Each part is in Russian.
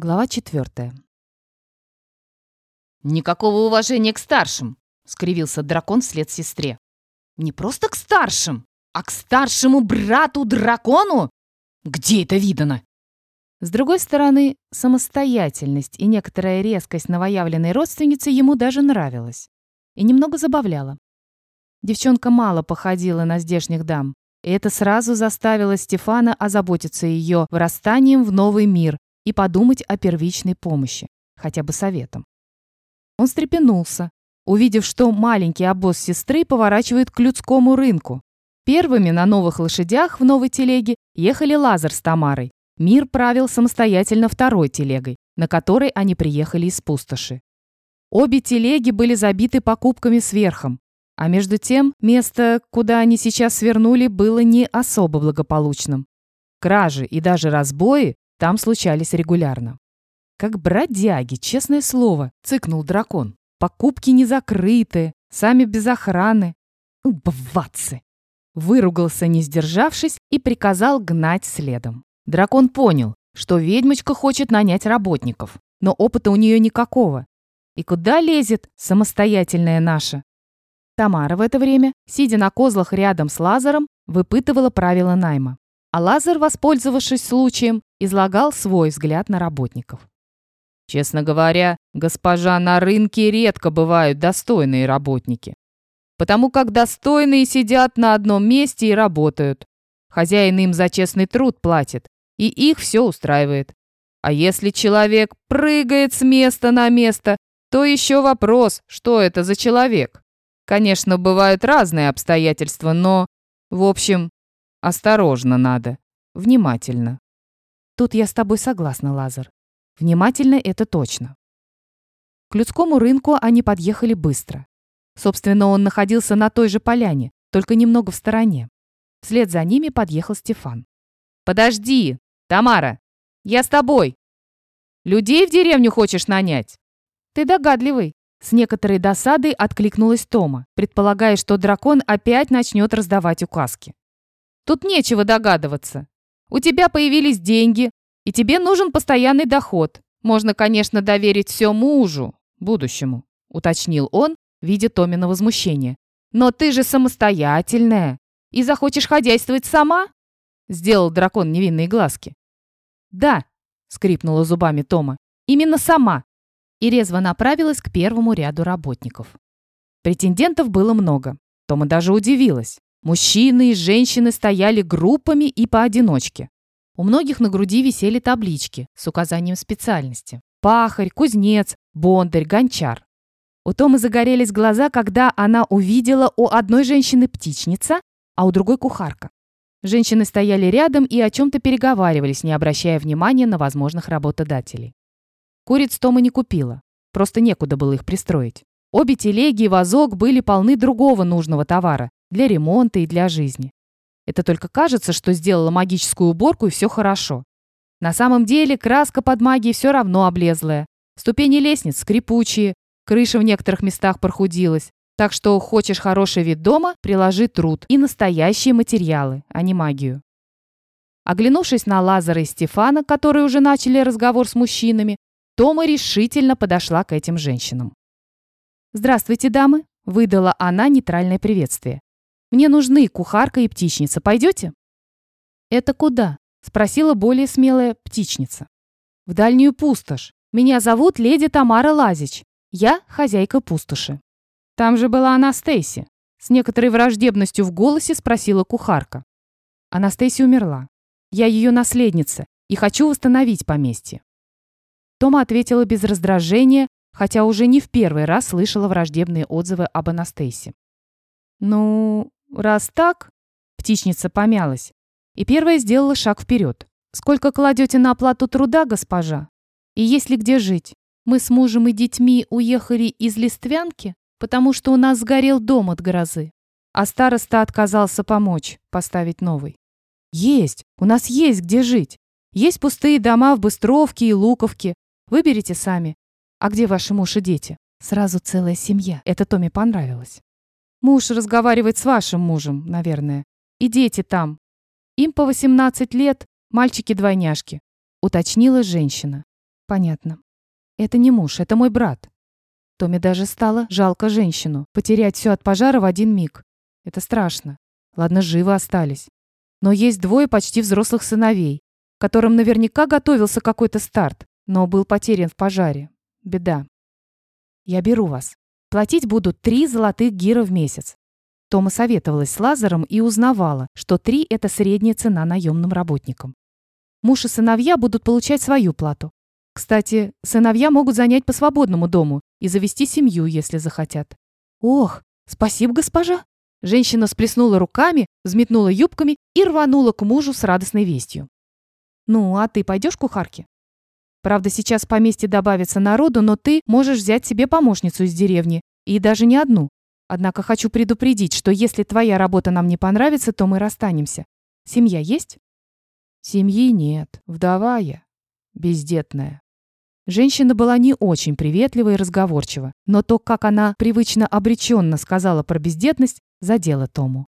Глава четвертая. «Никакого уважения к старшим!» — скривился дракон вслед сестре. «Не просто к старшим, а к старшему брату-дракону? Где это видано?» С другой стороны, самостоятельность и некоторая резкость новоявленной родственницы ему даже нравилась. И немного забавляла. Девчонка мало походила на здешних дам, и это сразу заставило Стефана озаботиться ее вырастанием в новый мир и подумать о первичной помощи, хотя бы советом. Он встрепенулся, увидев, что маленький обоз сестры поворачивает к людскому рынку. Первыми на новых лошадях в новой телеге ехали Лазар с Тамарой. Мир правил самостоятельно второй телегой, на которой они приехали из пустоши. Обе телеги были забиты покупками сверхом, а между тем место, куда они сейчас свернули, было не особо благополучным. Кражи и даже разбои там случались регулярно. Как бродяги, честное слово, цыкнул дракон. Покупки не закрыты, сами без охраны. Убываться! Выругался, не сдержавшись, и приказал гнать следом. Дракон понял, что ведьмочка хочет нанять работников, но опыта у нее никакого. И куда лезет самостоятельная наша? Тамара в это время, сидя на козлах рядом с Лазаром, выпытывала правила найма. А Лазар, воспользовавшись случаем, излагал свой взгляд на работников. Честно говоря, госпожа, на рынке редко бывают достойные работники. Потому как достойные сидят на одном месте и работают. Хозяин им за честный труд платит, и их все устраивает. А если человек прыгает с места на место, то еще вопрос, что это за человек. Конечно, бывают разные обстоятельства, но, в общем, Осторожно надо. Внимательно. Тут я с тобой согласна, Лазар. Внимательно это точно. К людскому рынку они подъехали быстро. Собственно, он находился на той же поляне, только немного в стороне. Вслед за ними подъехал Стефан. «Подожди, Тамара! Я с тобой! Людей в деревню хочешь нанять?» «Ты догадливый!» С некоторой досадой откликнулась Тома, предполагая, что дракон опять начнет раздавать указки. Тут нечего догадываться. У тебя появились деньги, и тебе нужен постоянный доход. Можно, конечно, доверить все мужу, будущему, уточнил он, видя Томина возмущение. Но ты же самостоятельная и захочешь хозяйствовать сама? Сделал дракон невинные глазки. Да, скрипнула зубами Тома, именно сама. И резво направилась к первому ряду работников. Претендентов было много. Тома даже удивилась. Мужчины и женщины стояли группами и поодиночке. У многих на груди висели таблички с указанием специальности. Пахарь, кузнец, бондарь, гончар. У Томы загорелись глаза, когда она увидела у одной женщины птичница, а у другой кухарка. Женщины стояли рядом и о чем-то переговаривались, не обращая внимания на возможных работодателей. Куриц Тома не купила, просто некуда было их пристроить. Обе телеги и вазок были полны другого нужного товара, для ремонта и для жизни. Это только кажется, что сделала магическую уборку и все хорошо. На самом деле краска под магией все равно облезлая. Ступени лестниц скрипучие, крыша в некоторых местах прохудилась. Так что хочешь хороший вид дома, приложи труд и настоящие материалы, а не магию. Оглянувшись на Лазара и Стефана, которые уже начали разговор с мужчинами, Тома решительно подошла к этим женщинам. «Здравствуйте, дамы!» – выдала она нейтральное приветствие. Мне нужны кухарка и птичница. Пойдете?» «Это куда?» — спросила более смелая птичница. «В дальнюю пустошь. Меня зовут леди Тамара Лазич. Я хозяйка пустоши». Там же была Анастейси. С некоторой враждебностью в голосе спросила кухарка. Анастейси умерла. Я ее наследница и хочу восстановить поместье. Тома ответила без раздражения, хотя уже не в первый раз слышала враждебные отзывы об Анастейсе. «Ну, «Раз так...» Птичница помялась. И первая сделала шаг вперед. «Сколько кладете на оплату труда, госпожа? И есть ли где жить? Мы с мужем и детьми уехали из Листвянки, потому что у нас сгорел дом от грозы. А староста отказался помочь поставить новый. Есть, у нас есть где жить. Есть пустые дома в Быстровке и Луковке. Выберите сами. А где ваши муж и дети? Сразу целая семья. Это Томе понравилось. Муж разговаривает с вашим мужем, наверное. И дети там. Им по 18 лет, мальчики-двойняшки», — уточнила женщина. Понятно. Это не муж, это мой брат. Томе даже стало жалко женщину. Потерять все от пожара в один миг. Это страшно. Ладно, живы остались. Но есть двое почти взрослых сыновей, которым наверняка готовился какой-то старт, но был потерян в пожаре. Беда. Я беру вас. Платить буду три золотых гира в месяц. Тома советовалась с Лазаром и узнавала, что три – это средняя цена наемным работникам. Муж и сыновья будут получать свою плату. Кстати, сыновья могут занять по свободному дому и завести семью, если захотят. Ох, спасибо, госпожа. Женщина сплеснула руками, взметнула юбками и рванула к мужу с радостной вестью. «Ну, а ты пойдешь к кухарке?» «Правда, сейчас в поместье добавится народу, но ты можешь взять себе помощницу из деревни, и даже не одну. Однако хочу предупредить, что если твоя работа нам не понравится, то мы расстанемся. Семья есть?» «Семьи нет, вдова я, бездетная». Женщина была не очень приветлива и разговорчива, но то, как она привычно обреченно сказала про бездетность, задело Тому.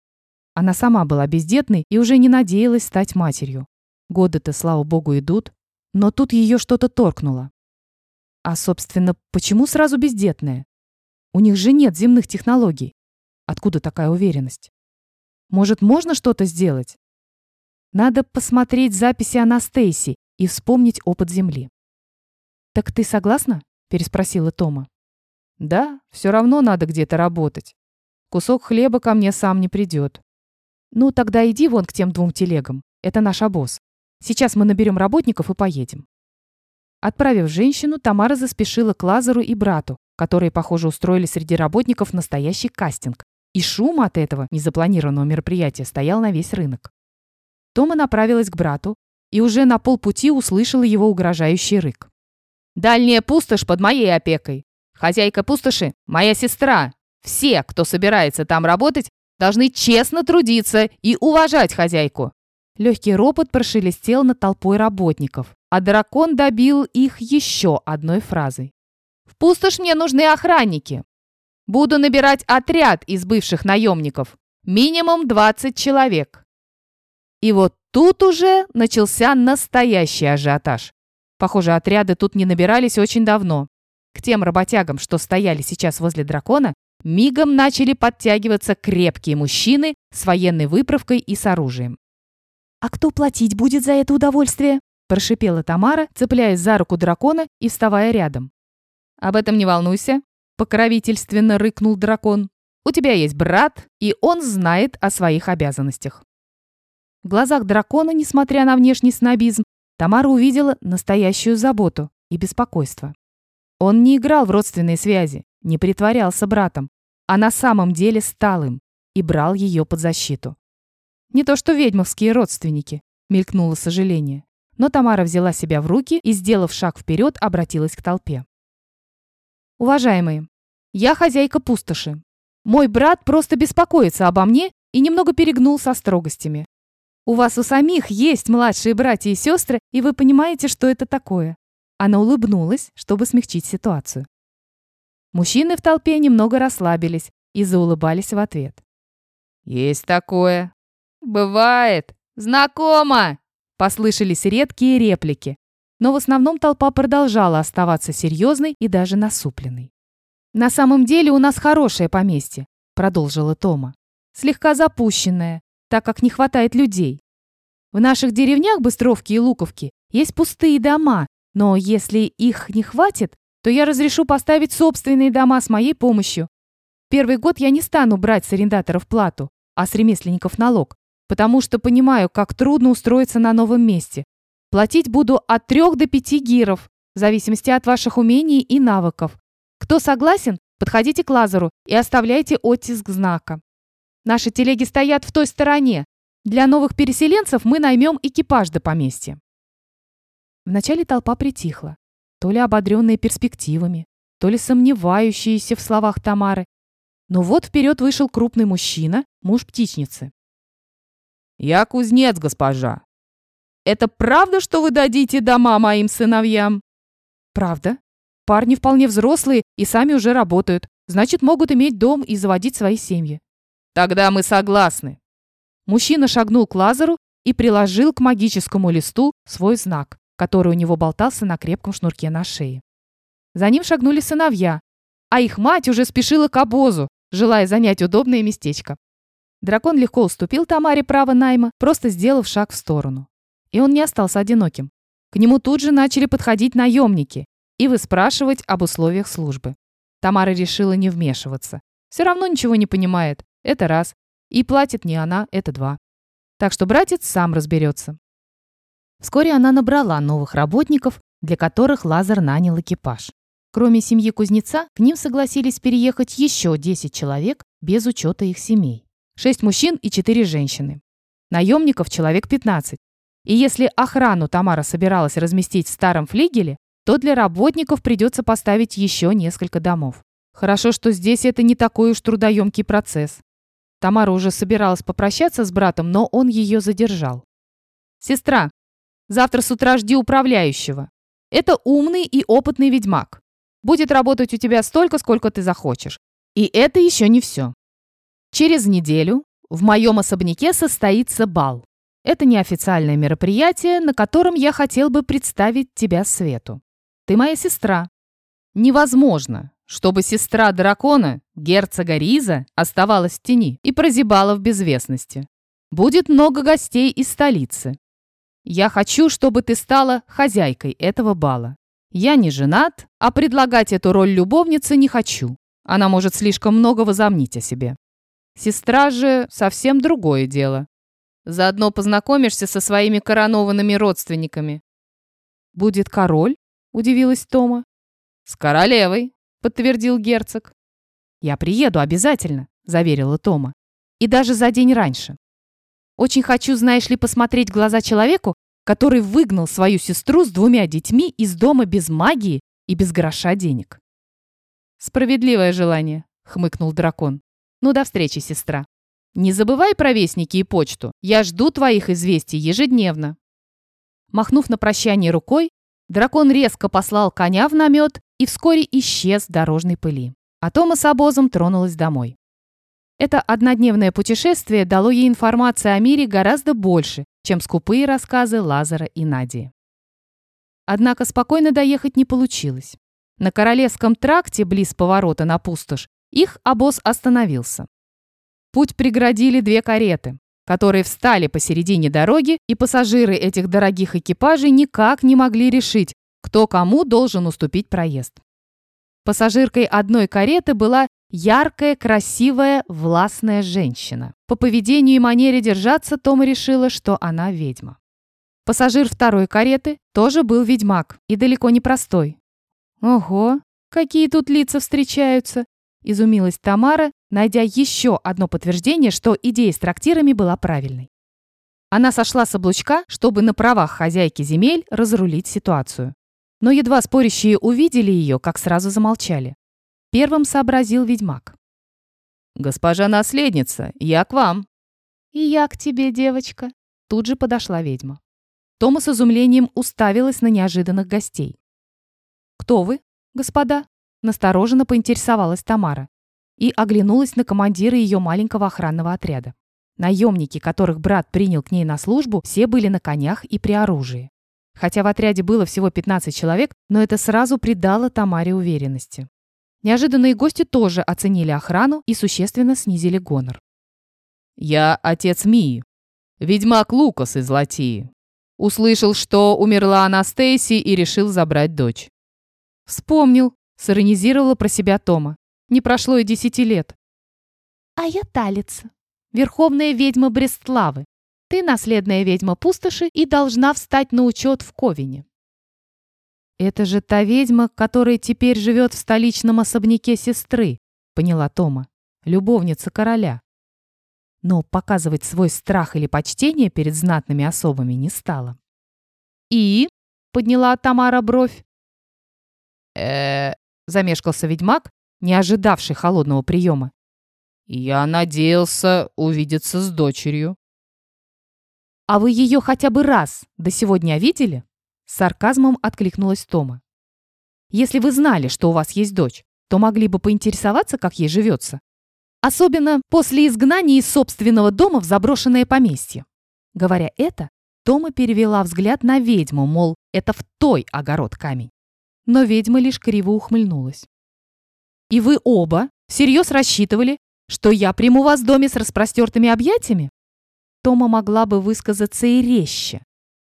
Она сама была бездетной и уже не надеялась стать матерью. Годы-то, слава богу, идут, но тут ее что-то торкнуло. А, собственно, почему сразу бездетная? У них же нет земных технологий. Откуда такая уверенность? Может, можно что-то сделать? Надо посмотреть записи Анастейси и вспомнить опыт Земли. «Так ты согласна?» – переспросила Тома. «Да, все равно надо где-то работать. Кусок хлеба ко мне сам не придет. Ну, тогда иди вон к тем двум телегам. Это наш обоз. Сейчас мы наберем работников и поедем. Отправив женщину, Тамара заспешила к Лазару и брату, которые, похоже, устроили среди работников настоящий кастинг. И шум от этого незапланированного мероприятия стоял на весь рынок. Тома направилась к брату и уже на полпути услышала его угрожающий рык. «Дальняя пустошь под моей опекой. Хозяйка пустоши – моя сестра. Все, кто собирается там работать, должны честно трудиться и уважать хозяйку». Легкий ропот прошелестел над толпой работников, а дракон добил их еще одной фразой. «В пустошь мне нужны охранники. Буду набирать отряд из бывших наемников. Минимум 20 человек». И вот тут уже начался настоящий ажиотаж. Похоже, отряды тут не набирались очень давно. К тем работягам, что стояли сейчас возле дракона, Мигом начали подтягиваться крепкие мужчины с военной выправкой и с оружием. «А кто платить будет за это удовольствие?» – прошипела Тамара, цепляясь за руку дракона и вставая рядом. «Об этом не волнуйся», – покровительственно рыкнул дракон. «У тебя есть брат, и он знает о своих обязанностях». В глазах дракона, несмотря на внешний снобизм, Тамара увидела настоящую заботу и беспокойство. Он не играл в родственные связи, не притворялся братом, а на самом деле стал им и брал ее под защиту. Не то что ведьмовские родственники, мелькнуло сожаление. Но Тамара взяла себя в руки и, сделав шаг вперед, обратилась к толпе. «Уважаемые, я хозяйка пустоши. Мой брат просто беспокоится обо мне и немного перегнул со строгостями. У вас у самих есть младшие братья и сестры, и вы понимаете, что это такое». Она улыбнулась, чтобы смягчить ситуацию. Мужчины в толпе немного расслабились и заулыбались в ответ. «Есть такое. Бывает. Знакомо!» Послышались редкие реплики, но в основном толпа продолжала оставаться серьезной и даже насупленной. «На самом деле у нас хорошее поместье», — продолжила Тома. «Слегка запущенное, так как не хватает людей. В наших деревнях Быстровки и Луковки есть пустые дома, но если их не хватит, то я разрешу поставить собственные дома с моей помощью. Первый год я не стану брать с арендаторов плату, а с ремесленников налог, потому что понимаю, как трудно устроиться на новом месте. Платить буду от трех до пяти гиров, в зависимости от ваших умений и навыков. Кто согласен, подходите к Лазару и оставляйте оттиск знака. Наши телеги стоят в той стороне. Для новых переселенцев мы наймем экипаж до поместья. Вначале толпа притихла то ли ободренные перспективами, то ли сомневающиеся в словах Тамары. Но вот вперед вышел крупный мужчина, муж птичницы. «Я кузнец, госпожа. Это правда, что вы дадите дома моим сыновьям?» «Правда. Парни вполне взрослые и сами уже работают, значит, могут иметь дом и заводить свои семьи». «Тогда мы согласны». Мужчина шагнул к Лазару и приложил к магическому листу свой знак который у него болтался на крепком шнурке на шее. За ним шагнули сыновья, а их мать уже спешила к обозу, желая занять удобное местечко. Дракон легко уступил Тамаре право найма, просто сделав шаг в сторону. И он не остался одиноким. К нему тут же начали подходить наемники и выспрашивать об условиях службы. Тамара решила не вмешиваться. Все равно ничего не понимает. Это раз. И платит не она, это два. Так что братец сам разберется. Вскоре она набрала новых работников, для которых Лазар нанял экипаж. Кроме семьи кузнеца, к ним согласились переехать еще 10 человек без учета их семей. 6 мужчин и 4 женщины. Наемников человек 15. И если охрану Тамара собиралась разместить в старом флигеле, то для работников придется поставить еще несколько домов. Хорошо, что здесь это не такой уж трудоемкий процесс. Тамара уже собиралась попрощаться с братом, но он ее задержал. «Сестра, завтра с утра жди управляющего. Это умный и опытный ведьмак. Будет работать у тебя столько, сколько ты захочешь. И это еще не все. Через неделю в моем особняке состоится бал. Это неофициальное мероприятие, на котором я хотел бы представить тебя Свету. Ты моя сестра. Невозможно, чтобы сестра дракона, герцога Риза, оставалась в тени и прозябала в безвестности. Будет много гостей из столицы. Я хочу, чтобы ты стала хозяйкой этого бала. Я не женат, а предлагать эту роль любовницы не хочу. Она может слишком много возомнить о себе. Сестра же совсем другое дело. Заодно познакомишься со своими коронованными родственниками. «Будет король?» – удивилась Тома. «С королевой», – подтвердил герцог. «Я приеду обязательно», – заверила Тома. «И даже за день раньше. Очень хочу, знаешь ли, посмотреть глаза человеку, который выгнал свою сестру с двумя детьми из дома без магии и без гроша денег. «Справедливое желание», — хмыкнул дракон. «Ну, до встречи, сестра. Не забывай про вестники и почту. Я жду твоих известий ежедневно». Махнув на прощание рукой, дракон резко послал коня в намет и вскоре исчез в дорожной пыли. А Тома с обозом тронулась домой. Это однодневное путешествие дало ей информации о мире гораздо больше, чем скупые рассказы Лазара и Нади. Однако спокойно доехать не получилось. На Королевском тракте, близ поворота на пустошь, их обоз остановился. Путь преградили две кареты, которые встали посередине дороги, и пассажиры этих дорогих экипажей никак не могли решить, кто кому должен уступить проезд. Пассажиркой одной кареты была яркая, красивая, властная женщина. По поведению и манере держаться Тома решила, что она ведьма. Пассажир второй кареты тоже был ведьмак и далеко не простой. «Ого, какие тут лица встречаются!» – изумилась Тамара, найдя еще одно подтверждение, что идея с трактирами была правильной. Она сошла с облучка, чтобы на правах хозяйки земель разрулить ситуацию. Но едва спорящие увидели ее, как сразу замолчали. Первым сообразил ведьмак. «Госпожа наследница, я к вам». «И я к тебе, девочка». Тут же подошла ведьма. Тома с изумлением уставилась на неожиданных гостей. «Кто вы, господа?» Настороженно поинтересовалась Тамара и оглянулась на командира ее маленького охранного отряда. Наемники, которых брат принял к ней на службу, все были на конях и при оружии. Хотя в отряде было всего 15 человек, но это сразу придало Тамаре уверенности. Неожиданные гости тоже оценили охрану и существенно снизили гонор. «Я отец Мии, ведьмак Лукас из Латии. Услышал, что умерла Анастейси и решил забрать дочь». «Вспомнил», — сиронизировала про себя Тома. «Не прошло и десяти лет». «А я Талица, верховная ведьма Брестлавы. Ты наследная ведьма пустоши и должна встать на учет в Ковине. «Это же та ведьма, которая теперь живет в столичном особняке сестры», — поняла Тома. «Любовница короля». Но показывать свой страх или почтение перед знатными особами не стала. «И?» — подняла Тамара бровь. э замешкался ведьмак, не ожидавший холодного приема. «Я надеялся увидеться с дочерью». «А вы ее хотя бы раз до сегодня видели?» С сарказмом откликнулась Тома. «Если вы знали, что у вас есть дочь, то могли бы поинтересоваться, как ей живется. Особенно после изгнания из собственного дома в заброшенное поместье». Говоря это, Тома перевела взгляд на ведьму, мол, это в той огород камень. Но ведьма лишь криво ухмыльнулась. «И вы оба всерьез рассчитывали, что я приму вас в доме с распростертыми объятиями?» Тома могла бы высказаться и резче,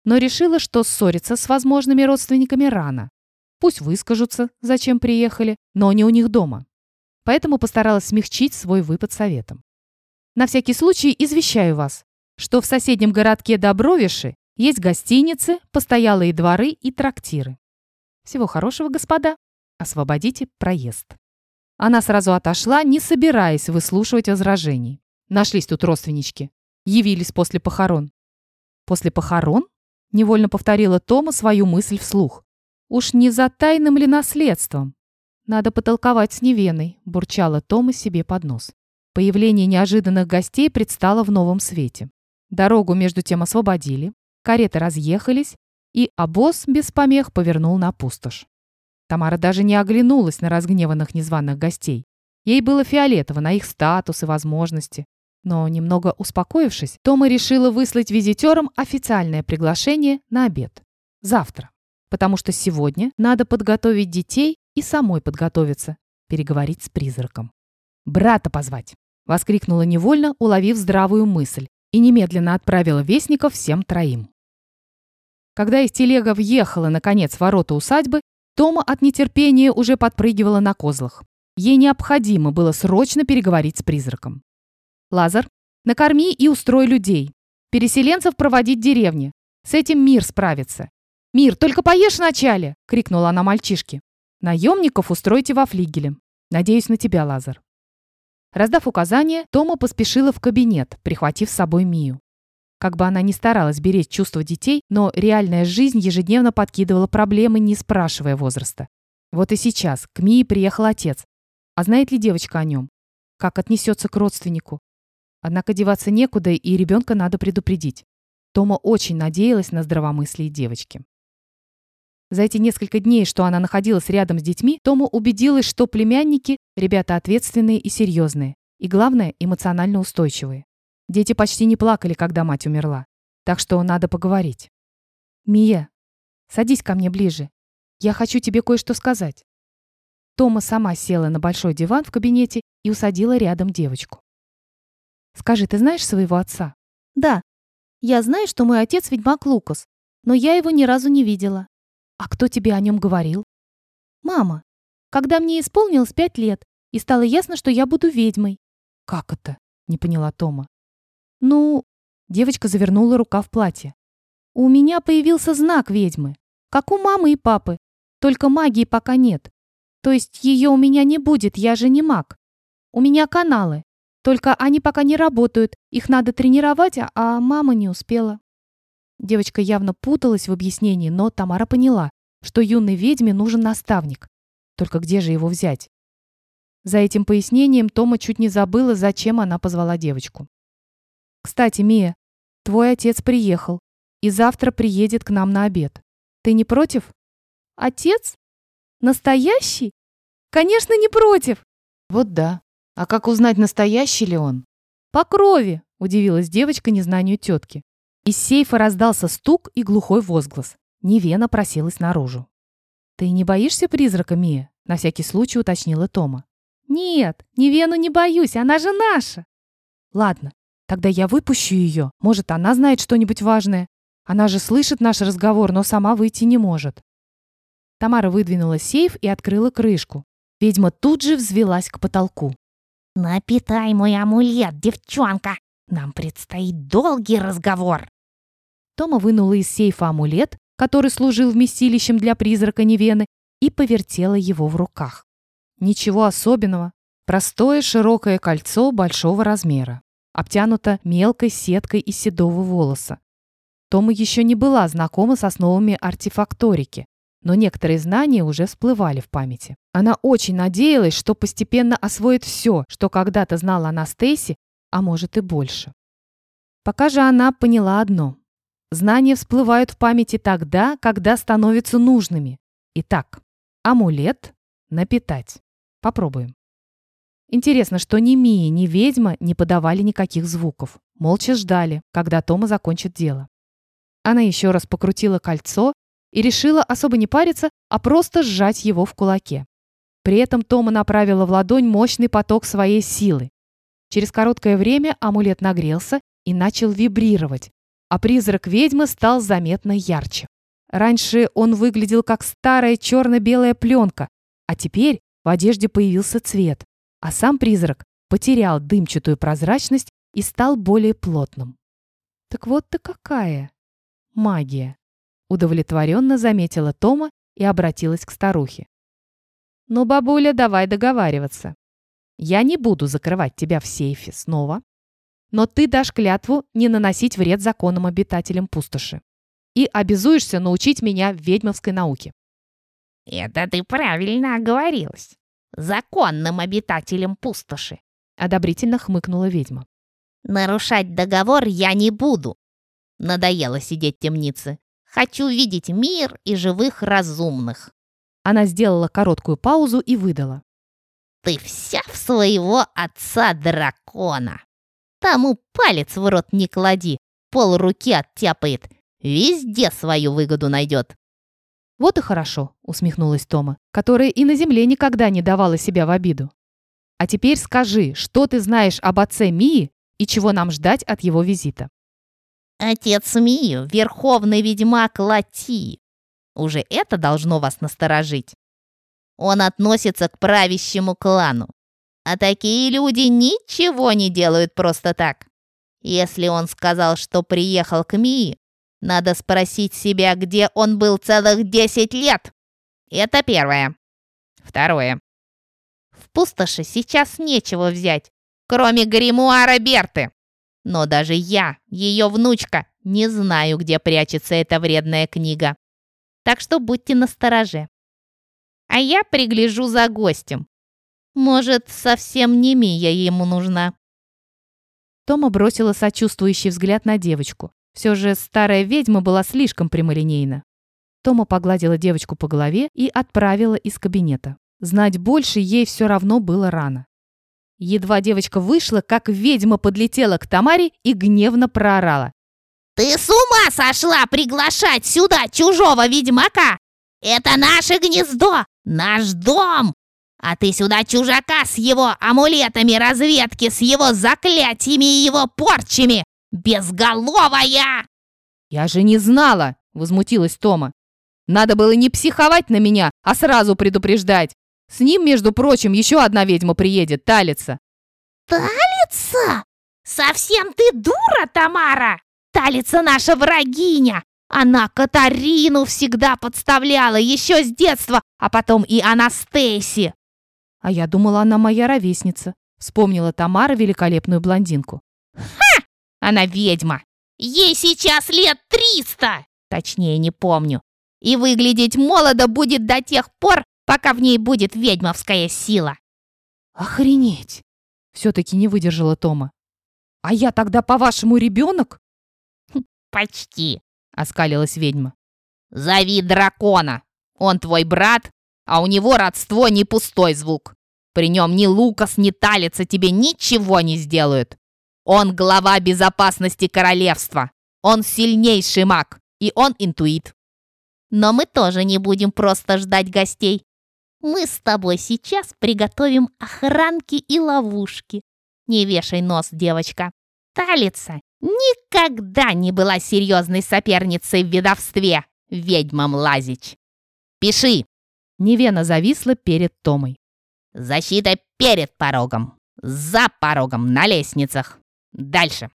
но решила, что ссориться с возможными родственниками рано. Пусть выскажутся, зачем приехали, но не у них дома. Поэтому постаралась смягчить свой выпад советом. На всякий случай извещаю вас, что в соседнем городке Добровиши есть гостиницы, постоялые дворы и трактиры. Всего хорошего, господа. Освободите проезд. Она сразу отошла, не собираясь выслушивать возражений. Нашлись тут родственнички. Явились после похорон. После похорон? Невольно повторила Тома свою мысль вслух. Уж не за тайным ли наследством? Надо потолковать с Невеной, бурчала Тома себе под нос. Появление неожиданных гостей предстало в новом свете. Дорогу между тем освободили, кареты разъехались, и обоз без помех повернул на пустошь. Тамара даже не оглянулась на разгневанных незваных гостей. Ей было фиолетово на их статус и возможности. Но, немного успокоившись, Тома решила выслать визитерам официальное приглашение на обед. Завтра. Потому что сегодня надо подготовить детей и самой подготовиться, переговорить с призраком. «Брата позвать!» — воскликнула невольно, уловив здравую мысль, и немедленно отправила вестников всем троим. Когда из телега въехала, наконец, ворота усадьбы, Тома от нетерпения уже подпрыгивала на козлах. Ей необходимо было срочно переговорить с призраком. Лазар, накорми и устрой людей. Переселенцев проводить в деревне. С этим мир справится. «Мир, только поешь вначале!» — крикнула она мальчишке. «Наемников устройте во флигеле. Надеюсь на тебя, Лазар». Раздав указания, Тома поспешила в кабинет, прихватив с собой Мию. Как бы она ни старалась беречь чувства детей, но реальная жизнь ежедневно подкидывала проблемы, не спрашивая возраста. Вот и сейчас к Мии приехал отец. А знает ли девочка о нем? Как отнесется к родственнику? Однако деваться некуда, и ребенка надо предупредить. Тома очень надеялась на здравомыслие девочки. За эти несколько дней, что она находилась рядом с детьми, Тома убедилась, что племянники – ребята ответственные и серьезные. И главное, эмоционально устойчивые. Дети почти не плакали, когда мать умерла. Так что надо поговорить. «Мия, садись ко мне ближе. Я хочу тебе кое-что сказать». Тома сама села на большой диван в кабинете и усадила рядом девочку. Скажи, ты знаешь своего отца? Да. Я знаю, что мой отец ведьмак Лукас, но я его ни разу не видела. А кто тебе о нем говорил? Мама. Когда мне исполнилось пять лет, и стало ясно, что я буду ведьмой. Как это? Не поняла Тома. Ну, девочка завернула рука в платье. У меня появился знак ведьмы, как у мамы и папы, только магии пока нет. То есть ее у меня не будет, я же не маг. У меня каналы, только они пока не работают, их надо тренировать, а, а мама не успела». Девочка явно путалась в объяснении, но Тамара поняла, что юной ведьме нужен наставник. Только где же его взять? За этим пояснением Тома чуть не забыла, зачем она позвала девочку. «Кстати, Мия, твой отец приехал и завтра приедет к нам на обед. Ты не против?» «Отец? Настоящий? Конечно, не против!» «Вот да. А как узнать, настоящий ли он? По крови, удивилась девочка незнанию тетки. Из сейфа раздался стук и глухой возглас. Невена просилась наружу. «Ты не боишься призрака, Мия?» На всякий случай уточнила Тома. «Нет, Невену не боюсь, она же наша!» «Ладно, тогда я выпущу ее. Может, она знает что-нибудь важное. Она же слышит наш разговор, но сама выйти не может». Тамара выдвинула сейф и открыла крышку. Ведьма тут же взвелась к потолку. «Напитай мой амулет, девчонка! Нам предстоит долгий разговор!» Тома вынула из сейфа амулет, который служил вместилищем для призрака Невены, и повертела его в руках. Ничего особенного. Простое широкое кольцо большого размера, обтянуто мелкой сеткой из седого волоса. Тома еще не была знакома с основами артефакторики, но некоторые знания уже всплывали в памяти. Она очень надеялась, что постепенно освоит все, что когда-то знала она а может и больше. Пока же она поняла одно. Знания всплывают в памяти тогда, когда становятся нужными. Итак, амулет напитать. Попробуем. Интересно, что ни Мия, ни ведьма не подавали никаких звуков. Молча ждали, когда Тома закончит дело. Она еще раз покрутила кольцо и решила особо не париться, а просто сжать его в кулаке. При этом Тома направила в ладонь мощный поток своей силы. Через короткое время амулет нагрелся и начал вибрировать, а призрак ведьмы стал заметно ярче. Раньше он выглядел как старая черно-белая пленка, а теперь в одежде появился цвет, а сам призрак потерял дымчатую прозрачность и стал более плотным. Так вот ты какая магия, удовлетворенно заметила Тома и обратилась к старухе. «Ну, бабуля, давай договариваться. Я не буду закрывать тебя в сейфе снова, но ты дашь клятву не наносить вред законным обитателям пустоши и обязуешься научить меня ведьмовской науке». «Это ты правильно оговорилась. Законным обитателям пустоши», — одобрительно хмыкнула ведьма. «Нарушать договор я не буду. Надоело сидеть в темнице. Хочу видеть мир и живых разумных». Она сделала короткую паузу и выдала. «Ты вся в своего отца-дракона. Тому палец в рот не клади, пол руки оттяпает, везде свою выгоду найдет». «Вот и хорошо», — усмехнулась Тома, которая и на земле никогда не давала себя в обиду. «А теперь скажи, что ты знаешь об отце Мии и чего нам ждать от его визита?» «Отец Мии — верховный ведьмак Лати. Уже это должно вас насторожить. Он относится к правящему клану. А такие люди ничего не делают просто так. Если он сказал, что приехал к Мии, надо спросить себя, где он был целых 10 лет. Это первое. Второе. В пустоши сейчас нечего взять, кроме гримуара Берты. Но даже я, ее внучка, не знаю, где прячется эта вредная книга. Так что будьте настороже. А я пригляжу за гостем. Может, совсем не Мия ему нужна. Тома бросила сочувствующий взгляд на девочку. Все же старая ведьма была слишком прямолинейна. Тома погладила девочку по голове и отправила из кабинета. Знать больше ей все равно было рано. Едва девочка вышла, как ведьма подлетела к Тамаре и гневно проорала. «Ты с ума сошла приглашать сюда чужого ведьмака? Это наше гнездо, наш дом! А ты сюда чужака с его амулетами разведки, с его заклятиями и его порчами! «Безголовая!» «Я же не знала!» — возмутилась Тома. «Надо было не психовать на меня, а сразу предупреждать. С ним, между прочим, еще одна ведьма приедет, Талица». «Талица? Совсем ты дура, Тамара! Талица наша врагиня! Она Катарину всегда подставляла, еще с детства, а потом и Анастейси!» «А я думала, она моя ровесница», — вспомнила Тамара великолепную блондинку. «Ха! Она ведьма. Ей сейчас лет триста. Точнее, не помню. И выглядеть молодо будет до тех пор, пока в ней будет ведьмовская сила. Охренеть! Все-таки не выдержала Тома. А я тогда, по-вашему, ребенок? Хм, почти, оскалилась ведьма. Зови дракона. Он твой брат, а у него родство не пустой звук. При нем ни Лукас, ни Талица тебе ничего не сделают. Он глава безопасности королевства. Он сильнейший маг, и он интуит. Но мы тоже не будем просто ждать гостей. Мы с тобой сейчас приготовим охранки и ловушки. Не вешай нос, девочка. Талица никогда не была серьезной соперницей в ведовстве, ведьма Млазич. Пиши. Невена зависла перед Томой. Защита перед порогом, за порогом, на лестницах. Дальше.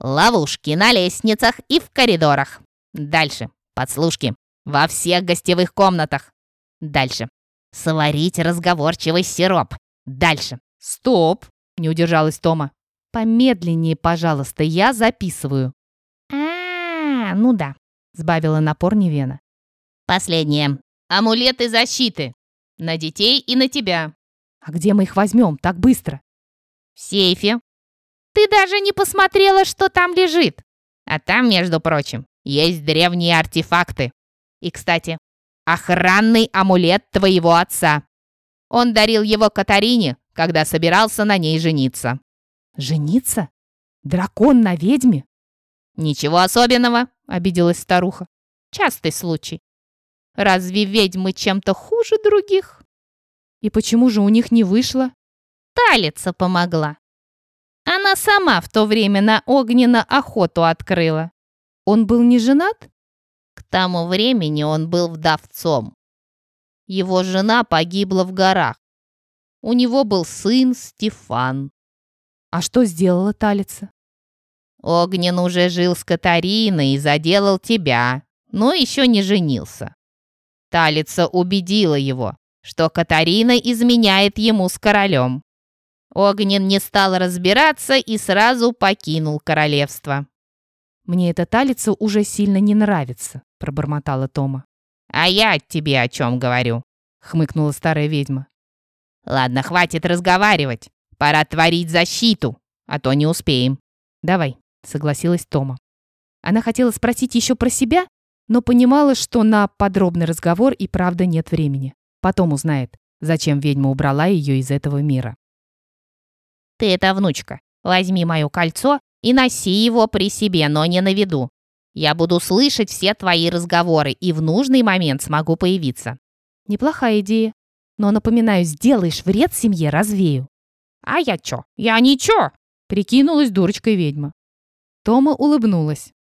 Ловушки на лестницах и в коридорах. Дальше. Подслушки. Во всех гостевых комнатах. Дальше. Сварить разговорчивый сироп. Дальше. Стоп! Не удержалась Тома. Помедленнее, пожалуйста, я записываю. А, ну да, сбавила напор Невена. Последнее. Амулеты защиты. На детей и на тебя. А где мы их возьмем так быстро? В сейфе. Ты даже не посмотрела, что там лежит. А там, между прочим, есть древние артефакты. И, кстати, охранный амулет твоего отца. Он дарил его Катарине, когда собирался на ней жениться. Жениться? Дракон на ведьме? «Ничего особенного», — обиделась старуха. «Частый случай. Разве ведьмы чем-то хуже других?» «И почему же у них не вышло?» Талица помогла. Она сама в то время на огненно охоту открыла. Он был не женат? К тому времени он был вдовцом. Его жена погибла в горах. У него был сын Стефан. А что сделала Талица? Огнен уже жил с Катариной и заделал тебя, но еще не женился. Талица убедила его, что Катарина изменяет ему с королем. Огнен не стал разбираться и сразу покинул королевство. «Мне эта Талица уже сильно не нравится», — пробормотала Тома. «А я тебе о чем говорю», — хмыкнула старая ведьма. «Ладно, хватит разговаривать. Пора творить защиту, а то не успеем». «Давай», — согласилась Тома. Она хотела спросить еще про себя, но понимала, что на подробный разговор и правда нет времени. Потом узнает, зачем ведьма убрала ее из этого мира. «Ты это внучка. Возьми мое кольцо и носи его при себе, но не на виду. Я буду слышать все твои разговоры и в нужный момент смогу появиться». «Неплохая идея. Но, напоминаю, сделаешь вред семье, развею». «А я чё? Я ничего!» — прикинулась дурочкой ведьма. Тома улыбнулась.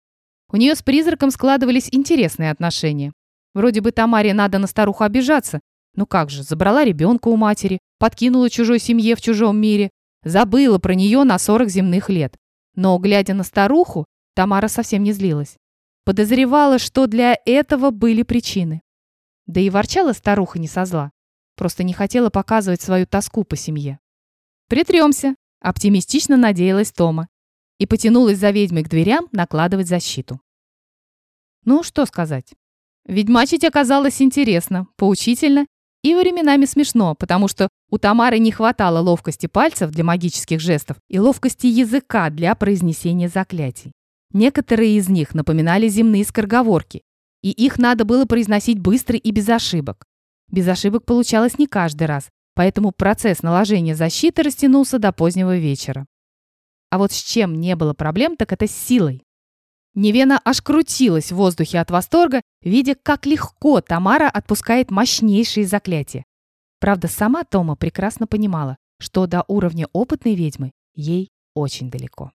У нее с призраком складывались интересные отношения. Вроде бы Тамаре надо на старуху обижаться. Ну как же, забрала ребенка у матери, подкинула чужой семье в чужом мире, забыла про нее на 40 земных лет. Но, глядя на старуху, Тамара совсем не злилась. Подозревала, что для этого были причины. Да и ворчала старуха не со зла. Просто не хотела показывать свою тоску по семье. «Притремся», — оптимистично надеялась Тома. И потянулась за ведьмой к дверям накладывать защиту. Ну, что сказать. Ведьмачить оказалось интересно, поучительно и временами смешно, потому что у Тамары не хватало ловкости пальцев для магических жестов и ловкости языка для произнесения заклятий. Некоторые из них напоминали земные скороговорки, и их надо было произносить быстро и без ошибок. Без ошибок получалось не каждый раз, поэтому процесс наложения защиты растянулся до позднего вечера. А вот с чем не было проблем, так это с силой. Невена аж крутилась в воздухе от восторга, видя, как легко Тамара отпускает мощнейшие заклятия. Правда, сама Тома прекрасно понимала, что до уровня опытной ведьмы ей очень далеко.